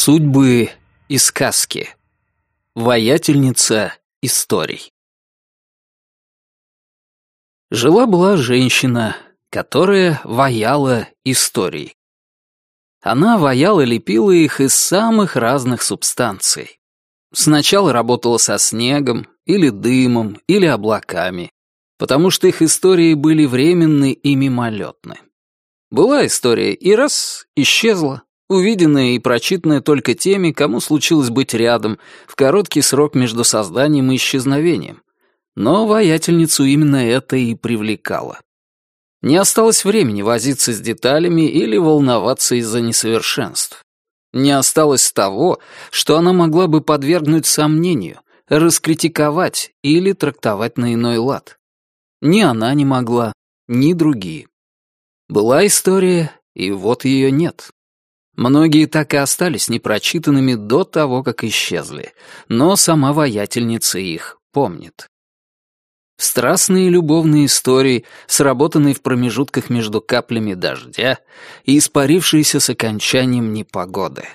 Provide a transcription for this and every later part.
Судьбы и сказки. Воятельница историй. Жила-была женщина, которая ваяла истории. Она ваяла лепила их из самых разных субстанций. Сначала работала со снегом, или дымом, или облаками, потому что их истории были временны и мимолетны. Была история и раз исчезла, увиденное и прочитанное только теми, кому случилось быть рядом в короткий срок между созданием и исчезновением. Но воятельницу именно это и привлекало. Не осталось времени возиться с деталями или волноваться из-за несовершенств. Не осталось того, что она могла бы подвергнуть сомнению, раскритиковать или трактовать на иной лад. Ни она не могла, ни другие. Была история, и вот ее нет. Многие так и остались непрочитанными до того, как исчезли, но сама воятельница их помнит. Страстные любовные истории, сработанные в промежутках между каплями дождя и испарившиеся с окончанием непогоды.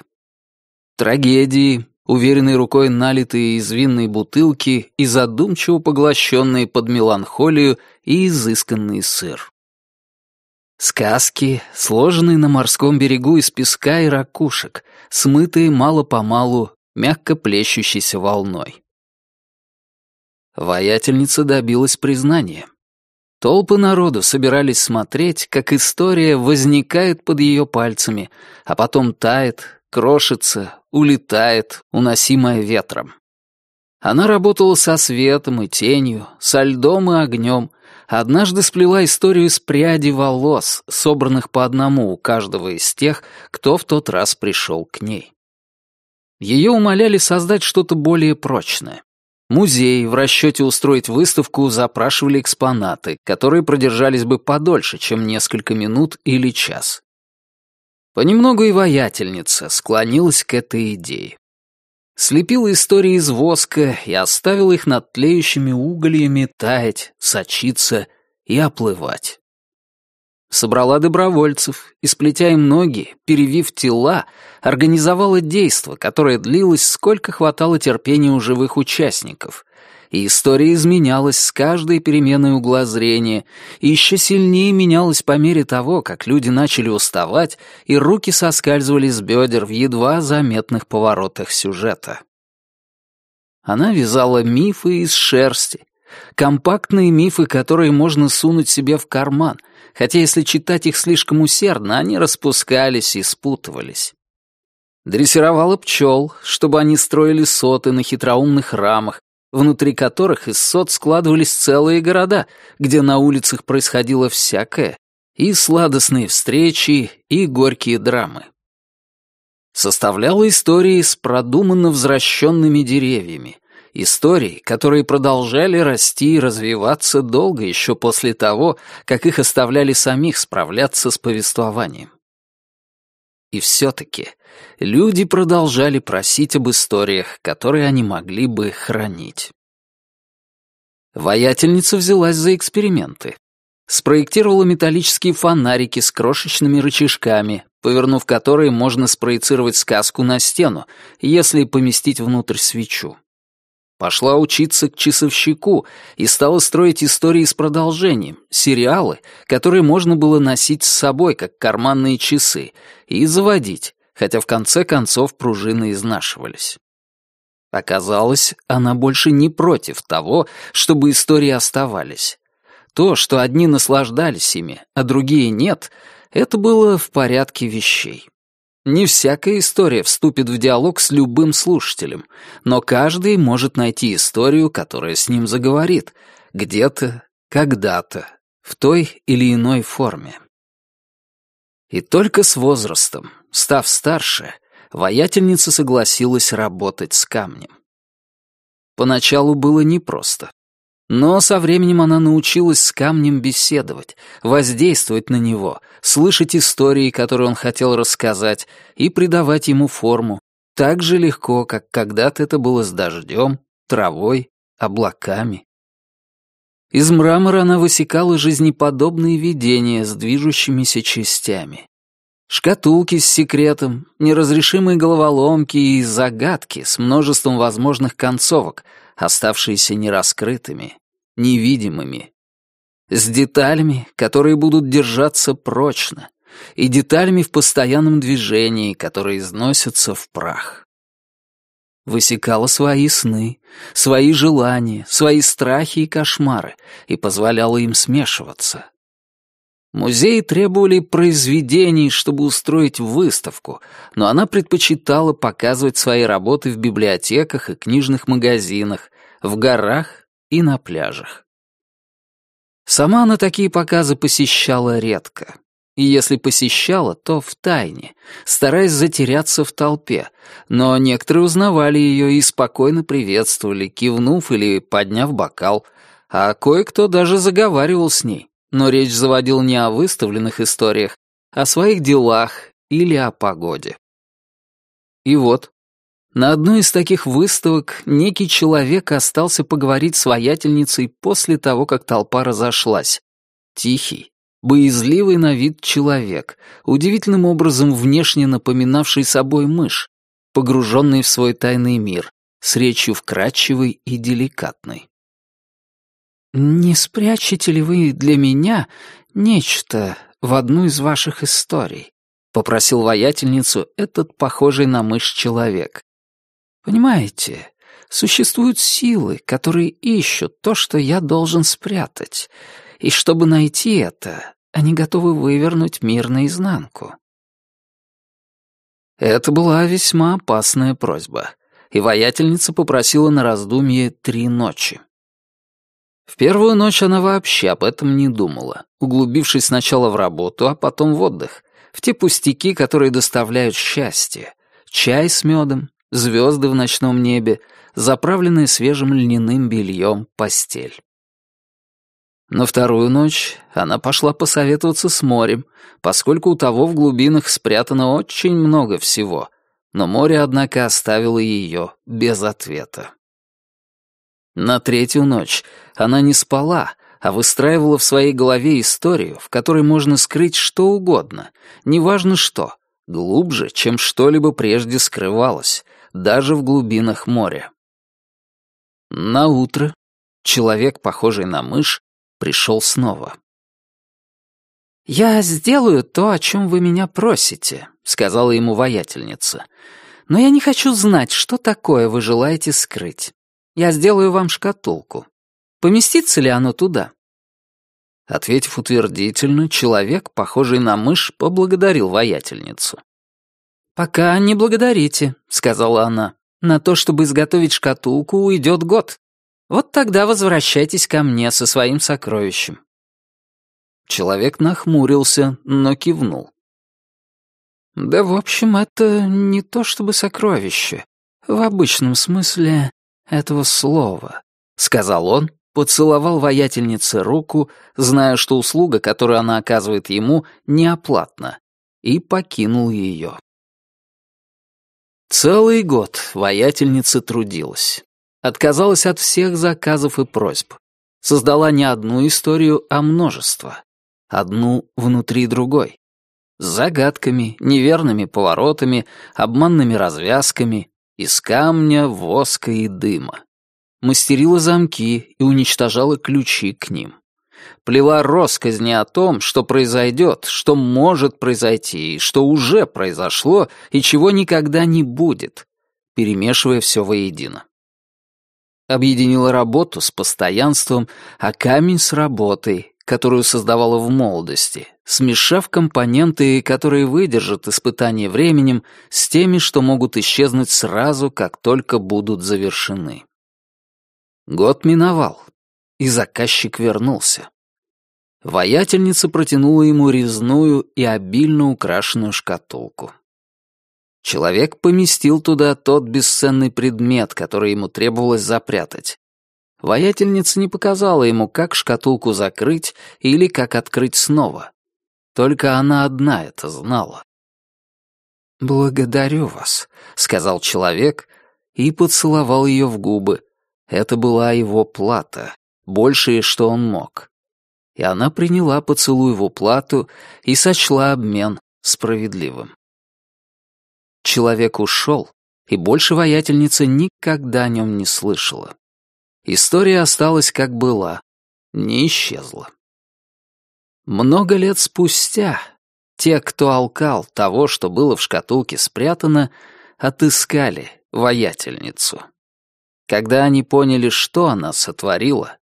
Трагедии, уверенной рукой налитые из винной бутылки и задумчиво поглощенные под меланхолию и изысканный сыр. Сказки, сложенные на морском берегу из песка и ракушек, смытые мало-помалу, мягко плещущейся волной. Воятельница добилась признания. Толпы народу собирались смотреть, как история возникает под ее пальцами, а потом тает, крошится, улетает, уносимая ветром. Она работала со светом и тенью, со льдом и огнем, однажды сплела историю из пряди волос, собранных по одному у каждого из тех, кто в тот раз пришел к ней. Ее умоляли создать что-то более прочное. Музеи в расчете устроить выставку запрашивали экспонаты, которые продержались бы подольше, чем несколько минут или час. Понемногу и воятельница склонилась к этой идее слепила истории из воска и оставила их над тлеющими угольями таять, сочиться и оплывать. Собрала добровольцев и, сплетя им ноги, перевив тела, организовала действо, которое длилось сколько хватало терпения у живых участников, и история изменялась с каждой переменой угла зрения, и еще сильнее менялась по мере того, как люди начали уставать, и руки соскальзывали с бедер в едва заметных поворотах сюжета. Она вязала мифы из шерсти, компактные мифы, которые можно сунуть себе в карман, хотя если читать их слишком усердно, они распускались и спутывались. Дрессировала пчел, чтобы они строили соты на хитроумных рамах, внутри которых из сот складывались целые города, где на улицах происходило всякое, и сладостные встречи, и горькие драмы. Составляла истории с продуманно взращенными деревьями, истории, которые продолжали расти и развиваться долго еще после того, как их оставляли самих справляться с повествованием. И все-таки люди продолжали просить об историях, которые они могли бы хранить. Воятельница взялась за эксперименты. Спроектировала металлические фонарики с крошечными рычажками, повернув которые можно спроецировать сказку на стену, если поместить внутрь свечу. Пошла учиться к часовщику и стала строить истории с продолжением, сериалы, которые можно было носить с собой, как карманные часы, и заводить, хотя в конце концов пружины изнашивались. Оказалось, она больше не против того, чтобы истории оставались. То, что одни наслаждались ими, а другие нет, это было в порядке вещей. Не всякая история вступит в диалог с любым слушателем, но каждый может найти историю, которая с ним заговорит, где-то, когда-то, в той или иной форме. И только с возрастом, став старше, воятельница согласилась работать с камнем. Поначалу было непросто. Но со временем она научилась с камнем беседовать, воздействовать на него, слышать истории, которые он хотел рассказать, и придавать ему форму, так же легко, как когда-то это было с дождем, травой, облаками. Из мрамора она высекала жизнеподобные видения с движущимися частями. Шкатулки с секретом, неразрешимые головоломки и загадки с множеством возможных концовок, оставшиеся нераскрытыми, невидимыми. С деталями, которые будут держаться прочно, и деталями в постоянном движении, которые износятся в прах. Высекала свои сны, свои желания, свои страхи и кошмары и позволяла им смешиваться, Музеи требовали произведений, чтобы устроить выставку, но она предпочитала показывать свои работы в библиотеках и книжных магазинах, в горах и на пляжах. Сама она такие показы посещала редко. И если посещала, то в тайне, стараясь затеряться в толпе, но некоторые узнавали ее и спокойно приветствовали, кивнув или подняв бокал, а кое-кто даже заговаривал с ней но речь заводил не о выставленных историях, а о своих делах или о погоде. И вот, на одной из таких выставок некий человек остался поговорить с воятельницей после того, как толпа разошлась. Тихий, боязливый на вид человек, удивительным образом внешне напоминавший собой мышь, погруженный в свой тайный мир, с речью вкрадчивой и деликатной. «Не спрячете ли вы для меня нечто в одну из ваших историй?» — попросил воятельницу этот похожий на мышь человек. «Понимаете, существуют силы, которые ищут то, что я должен спрятать, и чтобы найти это, они готовы вывернуть мир наизнанку». Это была весьма опасная просьба, и воятельница попросила на раздумье три ночи. В первую ночь она вообще об этом не думала, углубившись сначала в работу, а потом в отдых, в те пустяки, которые доставляют счастье. Чай с медом, звезды в ночном небе, заправленная свежим льняным бельем постель. На вторую ночь она пошла посоветоваться с морем, поскольку у того в глубинах спрятано очень много всего, но море, однако, оставило ее без ответа. На третью ночь она не спала, а выстраивала в своей голове историю, в которой можно скрыть что угодно, неважно что, глубже, чем что-либо прежде скрывалось, даже в глубинах моря. На утро человек, похожий на мышь, пришел снова. «Я сделаю то, о чем вы меня просите», — сказала ему воятельница. «Но я не хочу знать, что такое вы желаете скрыть. Я сделаю вам шкатулку. Поместится ли оно туда?» Ответив утвердительно, человек, похожий на мышь, поблагодарил воятельницу. «Пока не благодарите», — сказала она. «На то, чтобы изготовить шкатулку, уйдет год. Вот тогда возвращайтесь ко мне со своим сокровищем». Человек нахмурился, но кивнул. «Да, в общем, это не то чтобы сокровище. В обычном смысле этого слова», — сказал он, поцеловал воятельнице руку, зная, что услуга, которую она оказывает ему, неоплатна, и покинул ее. Целый год воятельница трудилась. Отказалась от всех заказов и просьб. Создала не одну историю, а множество. Одну внутри другой. С загадками, неверными поворотами, обманными развязками, из камня, воска и дыма. Мастерила замки и уничтожала ключи к ним. Плела росказни о том, что произойдет, что может произойти, и что уже произошло, и чего никогда не будет, перемешивая все воедино. Объединила работу с постоянством, а камень с работой, которую создавала в молодости, смешав компоненты, которые выдержат испытание временем, с теми, что могут исчезнуть сразу, как только будут завершены. Год миновал, и заказчик вернулся. Воятельница протянула ему резную и обильно украшенную шкатулку. Человек поместил туда тот бесценный предмет, который ему требовалось запрятать, Воятельница не показала ему, как шкатулку закрыть или как открыть снова. Только она одна это знала. «Благодарю вас», — сказал человек и поцеловал ее в губы. Это была его плата, большее, что он мог. И она приняла поцелуй в уплату и сочла обмен справедливым. Человек ушел, и больше воятельница никогда о нем не слышала. История осталась как была, не исчезла. Много лет спустя те, кто алкал того, что было в шкатулке спрятано, отыскали воятельницу. Когда они поняли, что она сотворила,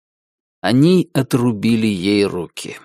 они отрубили ей руки.